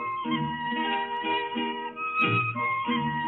Thank you.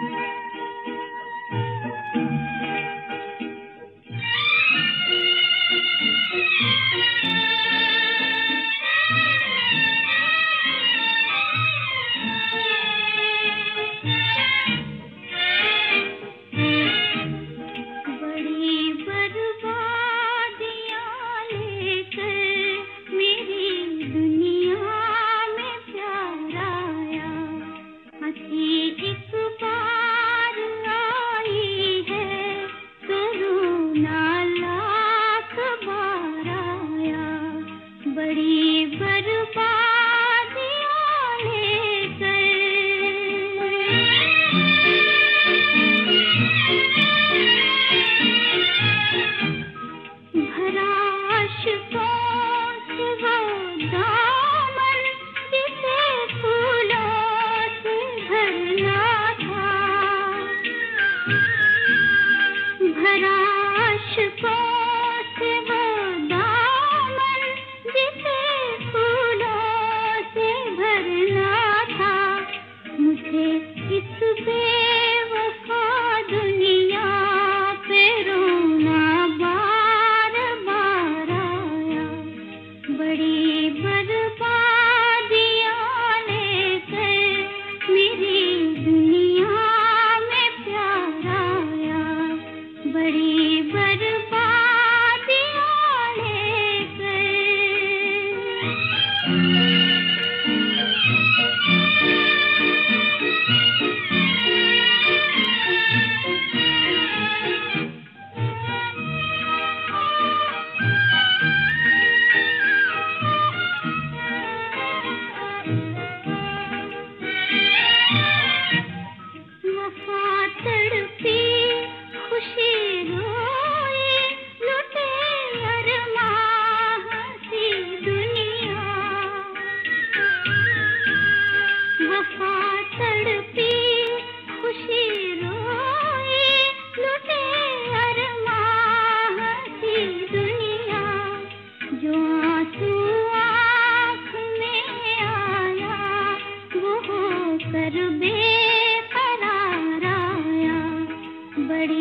Thank you. படி